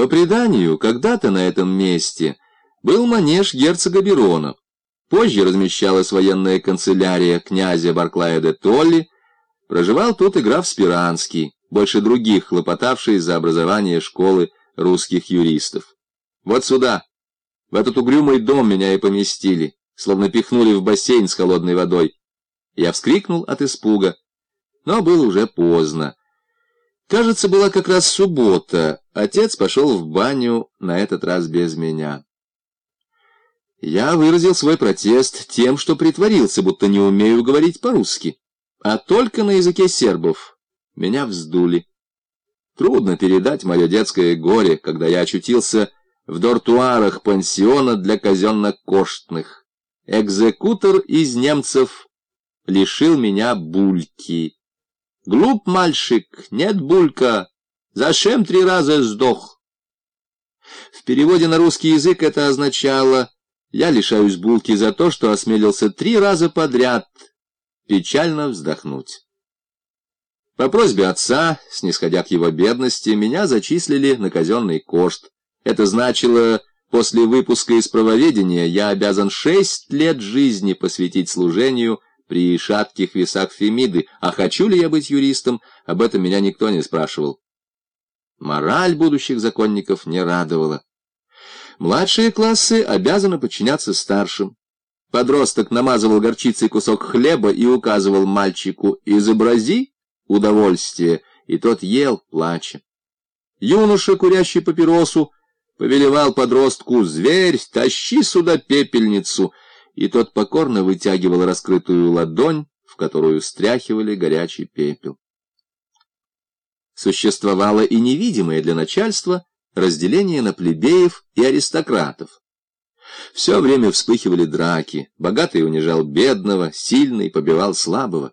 По преданию, когда-то на этом месте был манеж герцога Берона. Позже размещалась военная канцелярия князя Барклая де Толли. Проживал тут и граф Спиранский, больше других хлопотавший за образование школы русских юристов. Вот сюда, в этот угрюмый дом меня и поместили, словно пихнули в бассейн с холодной водой. Я вскрикнул от испуга, но было уже поздно. Кажется, была как раз суббота. Отец пошел в баню, на этот раз без меня. Я выразил свой протест тем, что притворился, будто не умею говорить по-русски, а только на языке сербов. Меня вздули. Трудно передать мое детское горе, когда я очутился в дортуарах пансиона для казенно-коштных. Экзекутор из немцев лишил меня бульки. Глуп мальчик, нет булька, зачем три раза сдох? В переводе на русский язык это означало «я лишаюсь булки за то, что осмелился три раза подряд печально вздохнуть». По просьбе отца, снисходя к его бедности, меня зачислили на казенный кошт. Это значило, после выпуска из правоведения я обязан шесть лет жизни посвятить служению при шатких весах Фемиды, а хочу ли я быть юристом, об этом меня никто не спрашивал. Мораль будущих законников не радовала. Младшие классы обязаны подчиняться старшим. Подросток намазывал горчицей кусок хлеба и указывал мальчику «изобрази удовольствие», и тот ел, плача. Юноша, курящий папиросу, повелевал подростку «Зверь, тащи сюда пепельницу», и тот покорно вытягивал раскрытую ладонь, в которую стряхивали горячий пепел. Существовало и невидимое для начальства разделение на плебеев и аристократов. Все время вспыхивали драки, богатый унижал бедного, сильный побивал слабого.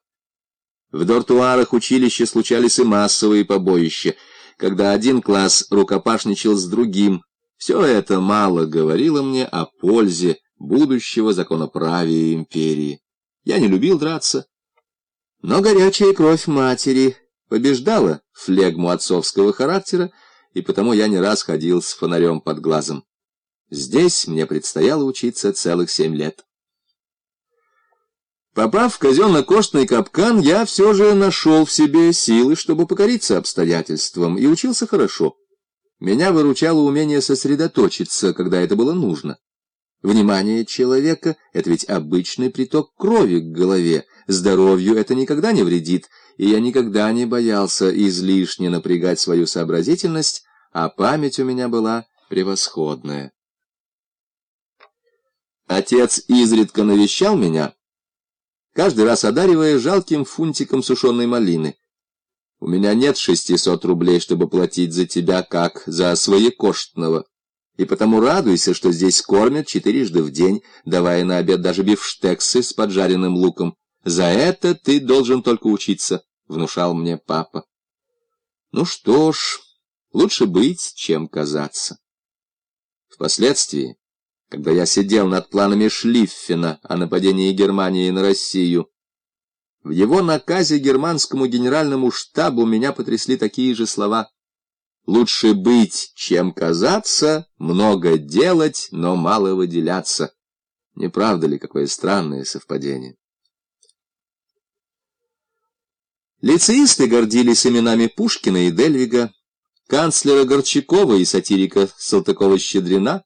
В дортуарах училища случались и массовые побоища, когда один класс рукопашничал с другим. Все это мало говорило мне о пользе будущего законоправия империи. Я не любил драться, но горячая кровь матери побеждала флегму отцовского характера, и потому я не раз ходил с фонарем под глазом. Здесь мне предстояло учиться целых семь лет. Попав в казенно-коштный капкан, я все же нашел в себе силы, чтобы покориться обстоятельствам, и учился хорошо. Меня выручало умение сосредоточиться, когда это было нужно. Внимание человека — это ведь обычный приток крови к голове, здоровью это никогда не вредит, и я никогда не боялся излишне напрягать свою сообразительность, а память у меня была превосходная. Отец изредка навещал меня, каждый раз одаривая жалким фунтиком сушеной малины. У меня нет шестисот рублей, чтобы платить за тебя, как за своекоштного и потому радуйся, что здесь кормят четырежды в день, давая на обед даже бифштексы с поджаренным луком. За это ты должен только учиться, — внушал мне папа. Ну что ж, лучше быть, чем казаться. Впоследствии, когда я сидел над планами Шлиффена о нападении Германии на Россию, в его наказе германскому генеральному штабу меня потрясли такие же слова — Лучше быть, чем казаться, много делать, но мало выделяться. Не правда ли, какое странное совпадение? Лицеисты гордились именами Пушкина и Дельвига, канцлера Горчакова и сатирика Салтыкова-Щедрина,